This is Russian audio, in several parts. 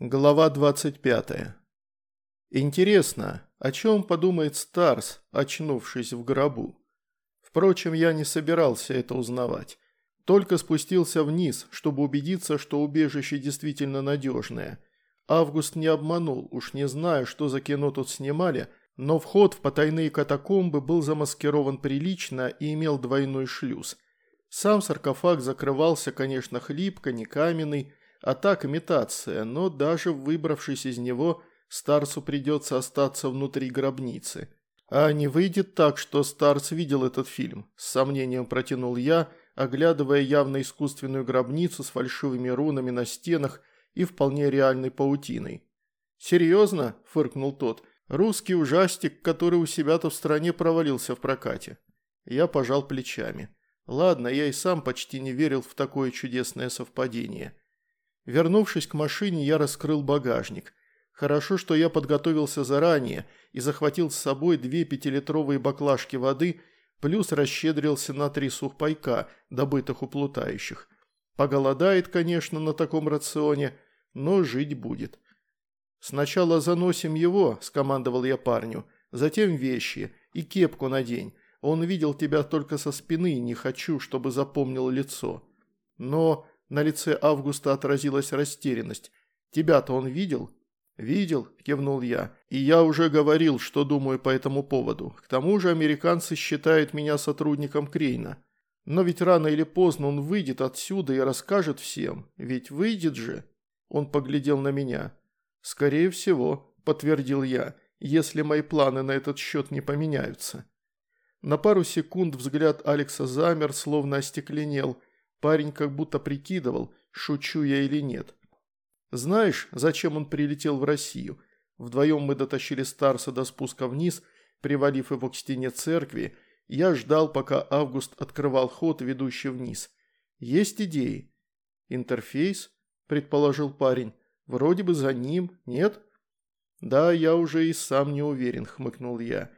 Глава 25. Интересно, о чем подумает Старс, очнувшись в гробу? Впрочем, я не собирался это узнавать. Только спустился вниз, чтобы убедиться, что убежище действительно надежное. Август не обманул, уж не знаю, что за кино тут снимали, но вход в потайные катакомбы был замаскирован прилично и имел двойной шлюз. Сам саркофаг закрывался, конечно, хлипко, не каменный, а так имитация, но даже выбравшись из него, Старсу придется остаться внутри гробницы. А не выйдет так, что Старс видел этот фильм, с сомнением протянул я, оглядывая явно искусственную гробницу с фальшивыми рунами на стенах и вполне реальной паутиной. «Серьезно?» – фыркнул тот. «Русский ужастик, который у себя-то в стране провалился в прокате». Я пожал плечами. Ладно, я и сам почти не верил в такое чудесное совпадение. Вернувшись к машине, я раскрыл багажник. Хорошо, что я подготовился заранее и захватил с собой две пятилитровые баклажки воды, плюс расщедрился на три сухпайка, добытых у плутающих. Поголодает, конечно, на таком рационе, но жить будет. «Сначала заносим его», – скомандовал я парню, – «затем вещи и кепку надень. Он видел тебя только со спины, не хочу, чтобы запомнил лицо». «Но...» На лице Августа отразилась растерянность. «Тебя-то он видел?» «Видел», – кивнул я. «И я уже говорил, что думаю по этому поводу. К тому же американцы считают меня сотрудником Крейна. Но ведь рано или поздно он выйдет отсюда и расскажет всем. Ведь выйдет же». Он поглядел на меня. «Скорее всего», – подтвердил я, – «если мои планы на этот счет не поменяются». На пару секунд взгляд Алекса замер, словно остекленел – Парень как будто прикидывал, шучу я или нет. Знаешь, зачем он прилетел в Россию? Вдвоем мы дотащили Старса до спуска вниз, привалив его к стене церкви. Я ждал, пока Август открывал ход, ведущий вниз. Есть идеи? Интерфейс? Предположил парень. Вроде бы за ним, нет? Да, я уже и сам не уверен, хмыкнул я.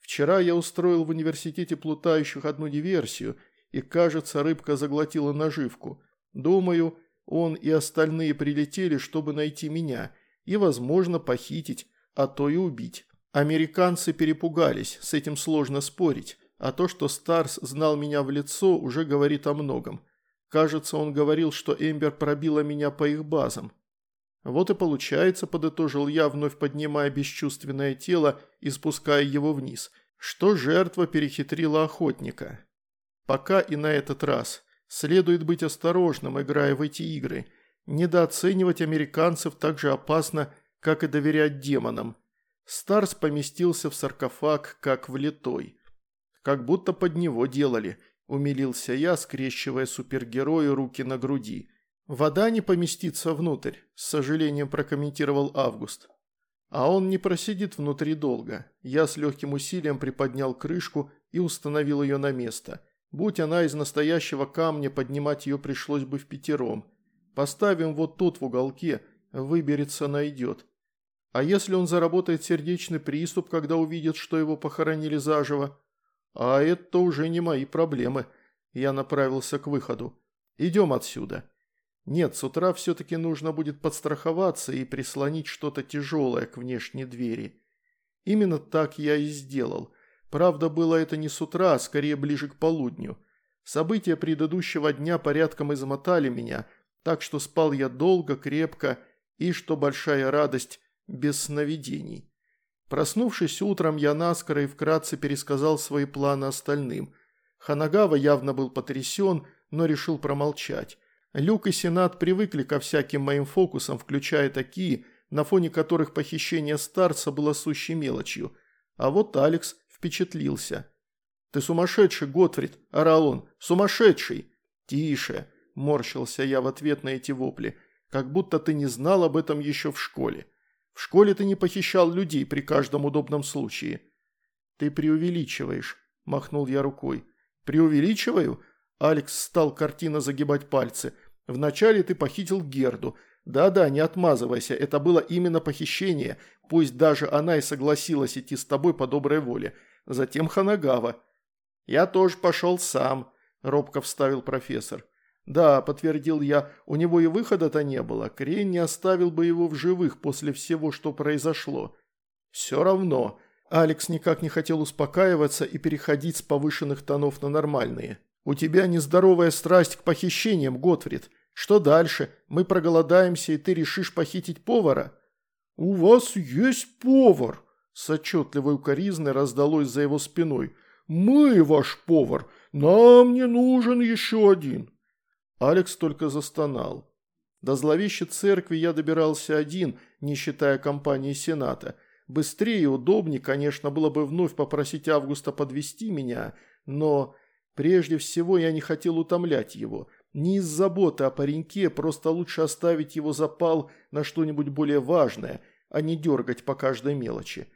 Вчера я устроил в университете плутающих одну диверсию – и, кажется, рыбка заглотила наживку. Думаю, он и остальные прилетели, чтобы найти меня и, возможно, похитить, а то и убить. Американцы перепугались, с этим сложно спорить, а то, что Старс знал меня в лицо, уже говорит о многом. Кажется, он говорил, что Эмбер пробила меня по их базам. Вот и получается, подытожил я, вновь поднимая бесчувственное тело и спуская его вниз, что жертва перехитрила охотника. Пока и на этот раз. Следует быть осторожным, играя в эти игры. Недооценивать американцев так же опасно, как и доверять демонам. Старс поместился в саркофаг, как влитой. Как будто под него делали, умилился я, скрещивая супергерою руки на груди. «Вода не поместится внутрь», – с сожалением прокомментировал Август. А он не просидит внутри долго. Я с легким усилием приподнял крышку и установил ее на место – Будь она из настоящего камня, поднимать ее пришлось бы в пятером. Поставим вот тут в уголке, выберется, найдет. А если он заработает сердечный приступ, когда увидит, что его похоронили заживо? А это уже не мои проблемы. Я направился к выходу. Идем отсюда. Нет, с утра все-таки нужно будет подстраховаться и прислонить что-то тяжелое к внешней двери. Именно так я и сделал – Правда, было это не с утра, а скорее ближе к полудню. События предыдущего дня порядком измотали меня, так что спал я долго, крепко и, что большая радость, без сновидений. Проснувшись утром, я наскоро и вкратце пересказал свои планы остальным. Ханагава явно был потрясен, но решил промолчать. Люк и Сенат привыкли ко всяким моим фокусам, включая такие, на фоне которых похищение старца было сущей мелочью. А вот Алекс впечатлился. «Ты сумасшедший, Готфрид!» – орал он. «Сумасшедший!» «Тише!» – морщился я в ответ на эти вопли. «Как будто ты не знал об этом еще в школе. В школе ты не похищал людей при каждом удобном случае». «Ты преувеличиваешь», – махнул я рукой. «Преувеличиваю?» Алекс стал картина загибать пальцы. «Вначале ты похитил Герду. Да-да, не отмазывайся, это было именно похищение, пусть даже она и согласилась идти с тобой по доброй воле затем Ханагава. «Я тоже пошел сам», – робко вставил профессор. «Да», – подтвердил я, – «у него и выхода-то не было. Крейн не оставил бы его в живых после всего, что произошло». «Все равно». Алекс никак не хотел успокаиваться и переходить с повышенных тонов на нормальные. «У тебя нездоровая страсть к похищениям, Готфрид. Что дальше? Мы проголодаемся, и ты решишь похитить повара?» «У вас есть повар!» С отчетливой укоризной раздалось за его спиной. «Мы ваш повар! Нам не нужен еще один!» Алекс только застонал. До зловещей церкви я добирался один, не считая компании Сената. Быстрее и удобнее, конечно, было бы вновь попросить Августа подвести меня, но прежде всего я не хотел утомлять его. Не из заботы о пареньке, просто лучше оставить его запал на что-нибудь более важное, а не дергать по каждой мелочи.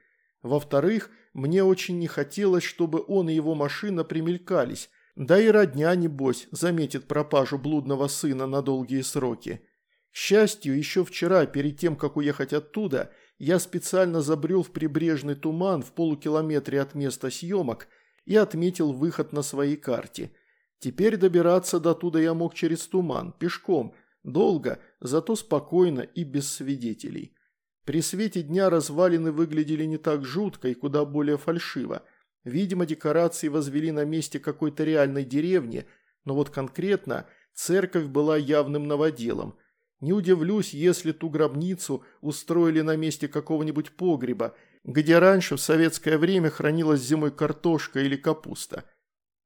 Во-вторых, мне очень не хотелось, чтобы он и его машина примелькались, да и родня, небось, заметит пропажу блудного сына на долгие сроки. К счастью, еще вчера, перед тем, как уехать оттуда, я специально забрел в прибрежный туман в полукилометре от места съемок и отметил выход на своей карте. Теперь добираться до туда я мог через туман, пешком, долго, зато спокойно и без свидетелей. При свете дня развалины выглядели не так жутко и куда более фальшиво. Видимо, декорации возвели на месте какой-то реальной деревни, но вот конкретно церковь была явным новоделом. Не удивлюсь, если ту гробницу устроили на месте какого-нибудь погреба, где раньше в советское время хранилась зимой картошка или капуста.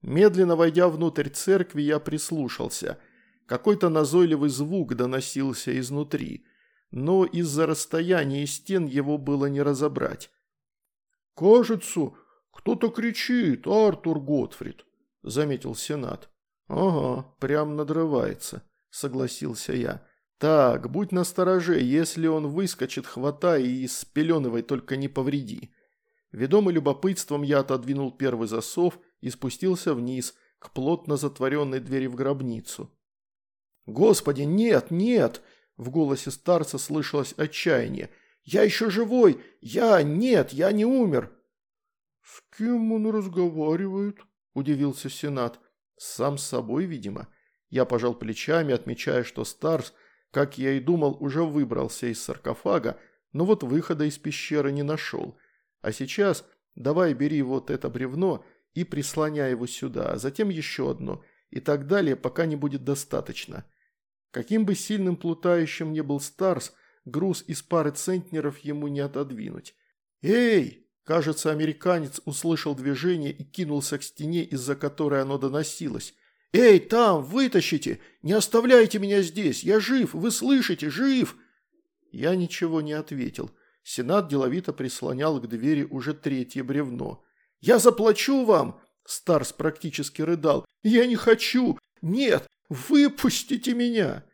Медленно войдя внутрь церкви, я прислушался. Какой-то назойливый звук доносился изнутри, но из-за расстояния стен его было не разобрать. «Кажется, «Кто-то кричит, Артур Готфрид», – заметил Сенат. «Ага, прям надрывается», – согласился я. «Так, будь настороже, если он выскочит, хватай и спеленывай, только не повреди». Ведомый любопытством я отодвинул первый засов и спустился вниз, к плотно затворенной двери в гробницу. «Господи, нет, нет!» – в голосе старца слышалось отчаяние. «Я еще живой! Я... Нет, я не умер!» «С кем он разговаривает?» – удивился Сенат. «Сам с собой, видимо». Я пожал плечами, отмечая, что Старс, как я и думал, уже выбрался из саркофага, но вот выхода из пещеры не нашел. А сейчас давай бери вот это бревно и прислоняй его сюда, а затем еще одно, и так далее, пока не будет достаточно. Каким бы сильным плутающим ни был Старс, груз из пары центнеров ему не отодвинуть. «Эй!» Кажется, американец услышал движение и кинулся к стене, из-за которой оно доносилось. «Эй, там, вытащите! Не оставляйте меня здесь! Я жив! Вы слышите? Жив!» Я ничего не ответил. Сенат деловито прислонял к двери уже третье бревно. «Я заплачу вам!» Старс практически рыдал. «Я не хочу! Нет! Выпустите меня!»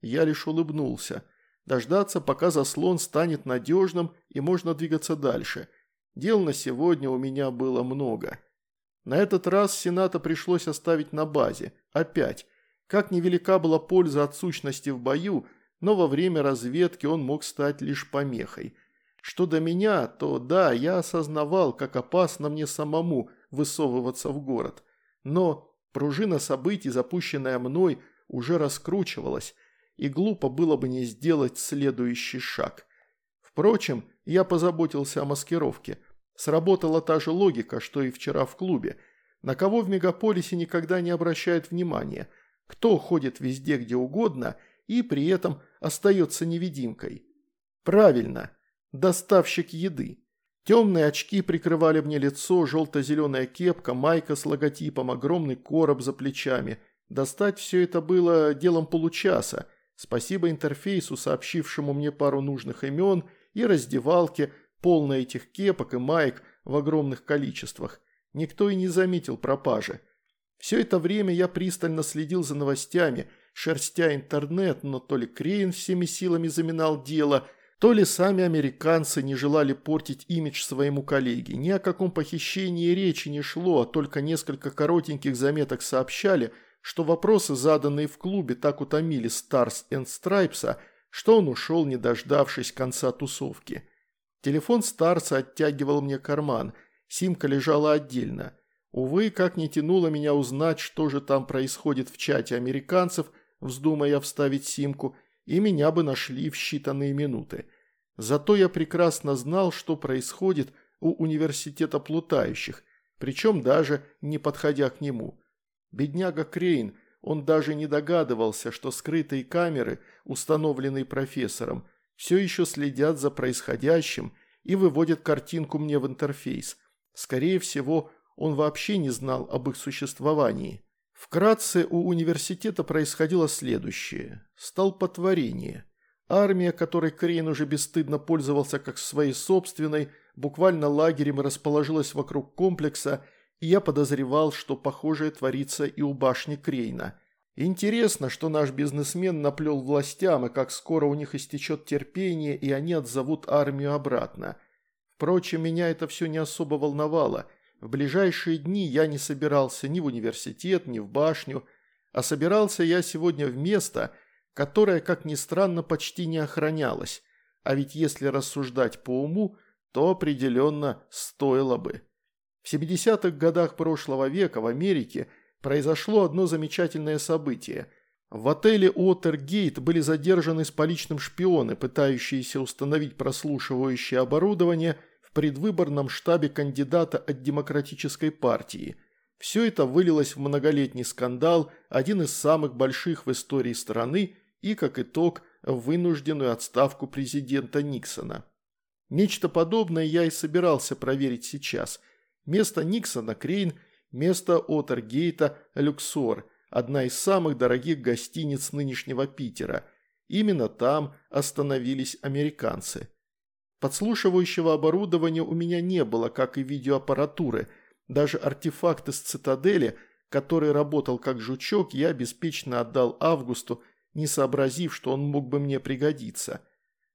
Я лишь улыбнулся. Дождаться, пока заслон станет надежным и можно двигаться дальше – Дел на сегодня у меня было много. На этот раз Сената пришлось оставить на базе. Опять. Как невелика была польза от сущности в бою, но во время разведки он мог стать лишь помехой. Что до меня, то да, я осознавал, как опасно мне самому высовываться в город. Но пружина событий, запущенная мной, уже раскручивалась, и глупо было бы не сделать следующий шаг. Впрочем, я позаботился о маскировке. Сработала та же логика, что и вчера в клубе. На кого в мегаполисе никогда не обращают внимания? Кто ходит везде, где угодно, и при этом остается невидимкой? Правильно, доставщик еды. Темные очки прикрывали мне лицо, желто-зеленая кепка, майка с логотипом, огромный короб за плечами. Достать все это было делом получаса. Спасибо интерфейсу, сообщившему мне пару нужных имен, и раздевалке – полная этих кепок и маек в огромных количествах. Никто и не заметил пропажи. Все это время я пристально следил за новостями, шерстя интернет, но то ли Крейн всеми силами заминал дело, то ли сами американцы не желали портить имидж своему коллеге. Ни о каком похищении речи не шло, а только несколько коротеньких заметок сообщали, что вопросы, заданные в клубе, так утомили Stars and Stripes, что он ушел, не дождавшись конца тусовки. Телефон старца оттягивал мне карман, симка лежала отдельно. Увы, как не тянуло меня узнать, что же там происходит в чате американцев – вздумая вставить симку, и меня бы нашли в считанные минуты. Зато я прекрасно знал, что происходит у университета плутающих, причем даже не подходя к нему. Бедняга Крейн, он даже не догадывался, что скрытые камеры, установленные профессором, все еще следят за происходящим и выводят картинку мне в интерфейс. Скорее всего, он вообще не знал об их существовании. Вкратце у университета происходило следующее. Столпотворение. Армия, которой Крейн уже бесстыдно пользовался как своей собственной, буквально лагерем расположилась вокруг комплекса, и я подозревал, что похожее творится и у башни Крейна. Интересно, что наш бизнесмен наплел властям, и как скоро у них истечет терпение, и они отзовут армию обратно. Впрочем, меня это все не особо волновало. В ближайшие дни я не собирался ни в университет, ни в башню, а собирался я сегодня в место, которое, как ни странно, почти не охранялось. А ведь если рассуждать по уму, то определенно стоило бы. В 70-х годах прошлого века в Америке произошло одно замечательное событие. В отеле Уотергейт были задержаны с поличным шпионы, пытающиеся установить прослушивающее оборудование предвыборном штабе кандидата от Демократической партии. Все это вылилось в многолетний скандал, один из самых больших в истории страны и, как итог, в вынужденную отставку президента Никсона. Нечто подобное я и собирался проверить сейчас. Место Никсона – Крейн, место Отергейта – Люксор, одна из самых дорогих гостиниц нынешнего Питера. Именно там остановились американцы. Подслушивающего оборудования у меня не было, как и видеоаппаратуры. Даже артефакт из цитадели, который работал как жучок, я беспечно отдал Августу, не сообразив, что он мог бы мне пригодиться.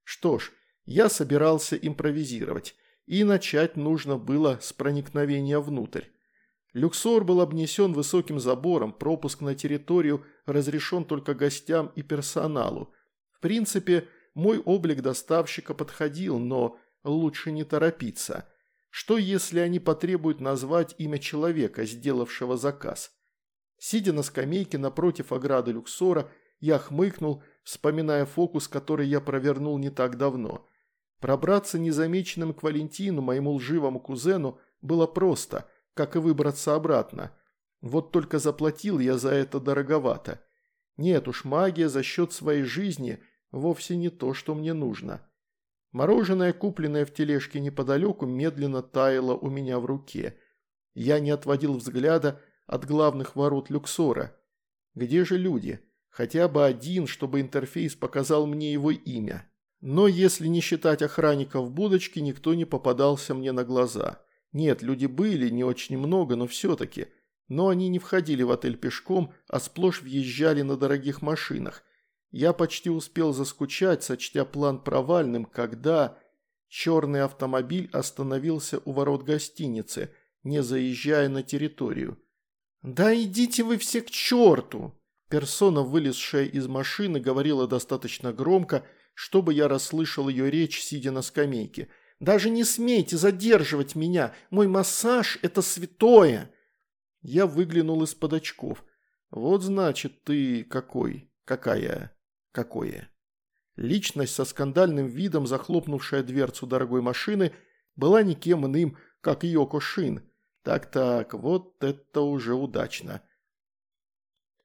Что ж, я собирался импровизировать, и начать нужно было с проникновения внутрь. Люксор был обнесен высоким забором, пропуск на территорию разрешен только гостям и персоналу. В принципе, мой облик доставщика подходил, но лучше не торопиться. Что если они потребуют назвать имя человека, сделавшего заказ? Сидя на скамейке напротив ограды Люксора, я хмыкнул, вспоминая фокус, который я провернул не так давно. Пробраться незамеченным к Валентину, моему лживому кузену, было просто, как и выбраться обратно. Вот только заплатил я за это дороговато. Нет уж, магия за счет своей жизни вовсе не то, что мне нужно. Мороженое, купленное в тележке неподалеку, медленно таяло у меня в руке. Я не отводил взгляда от главных ворот Люксора. Где же люди? Хотя бы один, чтобы интерфейс показал мне его имя. Но если не считать охранников в будочке, никто не попадался мне на глаза. Нет, люди были, не очень много, но все-таки. Но они не входили в отель пешком, а сплошь въезжали на дорогих машинах. Я почти успел заскучать, сочтя план провальным, когда черный автомобиль остановился у ворот гостиницы, не заезжая на территорию. «Да идите вы все к черту!» Персона, вылезшая из машины, говорила достаточно громко, чтобы я расслышал ее речь, сидя на скамейке. «Даже не смейте задерживать меня! Мой массаж – это святое!» Я выглянул из-под очков. «Вот значит ты какой, какая, какое». Личность со скандальным видом, захлопнувшая дверцу дорогой машины, была никем иным, как Йоко Шин. Так-так, вот это уже удачно.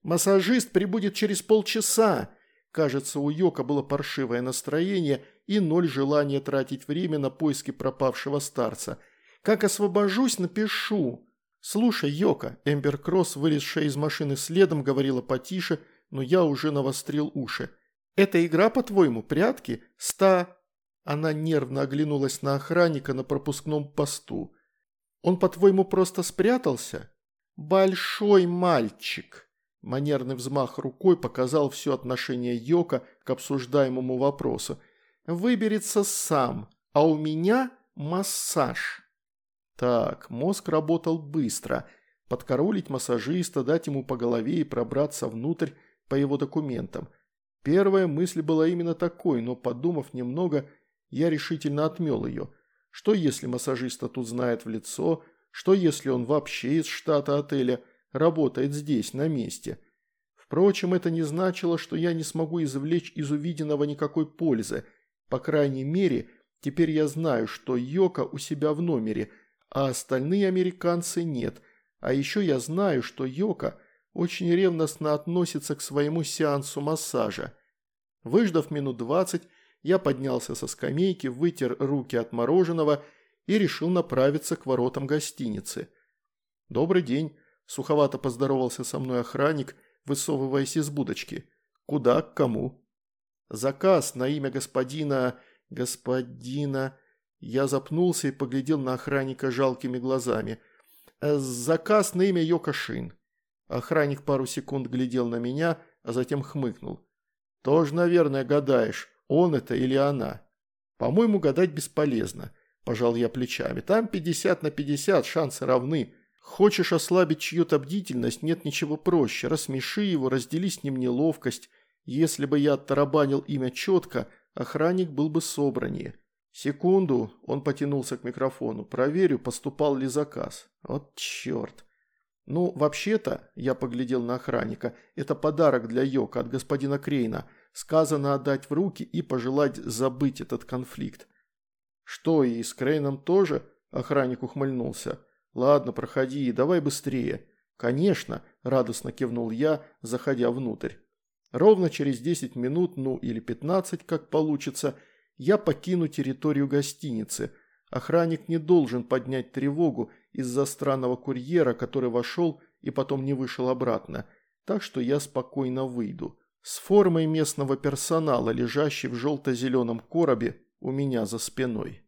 «Массажист прибудет через полчаса», Кажется, у Йока было паршивое настроение и ноль желания тратить время на поиски пропавшего старца. «Как освобожусь, напишу». «Слушай, Йока», Эмбер Кросс, вылезшая из машины следом, говорила потише, но я уже навострил уши. «Эта игра, по-твоему, прятки? Ста...» Она нервно оглянулась на охранника на пропускном посту. «Он, по-твоему, просто спрятался?» «Большой мальчик!» Манерный взмах рукой показал все отношение Йока к обсуждаемому вопросу. «Выберется сам, а у меня массаж». Так, мозг работал быстро. Подкоролить массажиста, дать ему по голове и пробраться внутрь по его документам. Первая мысль была именно такой, но, подумав немного, я решительно отмел ее. Что если массажиста тут знает в лицо? Что если он вообще из штата отеля – работает здесь, на месте. Впрочем, это не значило, что я не смогу извлечь из увиденного никакой пользы. По крайней мере, теперь я знаю, что Йока у себя в номере, а остальные американцы нет. А еще я знаю, что Йока очень ревностно относится к своему сеансу массажа. Выждав минут двадцать, я поднялся со скамейки, вытер руки от мороженого и решил направиться к воротам гостиницы. «Добрый день», – суховато поздоровался со мной охранник, высовываясь из будочки. «Куда? К кому?» «Заказ на имя господина... господина...» Я запнулся и поглядел на охранника жалкими глазами. «Э, «Заказ на имя Йокошин». Охранник пару секунд глядел на меня, а затем хмыкнул. «Тоже, наверное, гадаешь, он это или она?» «По-моему, гадать бесполезно», – пожал я плечами. «Там 50 на 50, шансы равны. Хочешь ослабить чью-то бдительность, нет ничего проще. Рассмеши его, раздели с ним неловкость. Если бы я оттарабанил имя четко, охранник был бы собраннее. Секунду, он потянулся к микрофону. Проверю, поступал ли заказ. Вот черт. Ну, вообще-то, я поглядел на охранника, это подарок для Йока от господина Крейна. Сказано отдать в руки и пожелать забыть этот конфликт. Что, и с Крейном тоже? Охранник ухмыльнулся. «Ладно, проходи, давай быстрее». «Конечно», – радостно кивнул я, заходя внутрь. Ровно через 10 минут, ну или 15, как получится, я покину территорию гостиницы. Охранник не должен поднять тревогу из-за странного курьера, который вошел и потом не вышел обратно, так что я спокойно выйду. С формой местного персонала, лежащей в желто-зеленом коробе у меня за спиной.